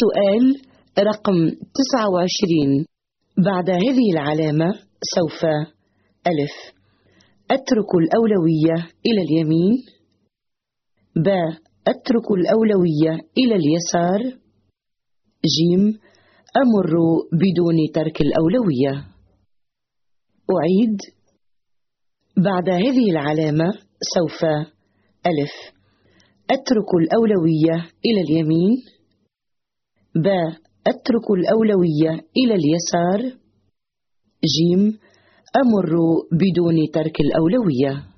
سؤال رقم 29 بعد هذه العلامة سوف ألف. أترك الأولوية إلى اليمين. ب. أترك الأولوية إلى اليسار. جيم أمر بدون ترك الأولوية. أعيد. بعد هذه العلامة سوف ألف. أترك الأولوية إلى اليمين. ب. أترك الأولوية إلى اليسار. جيم أمر بدون ترك الأولوية.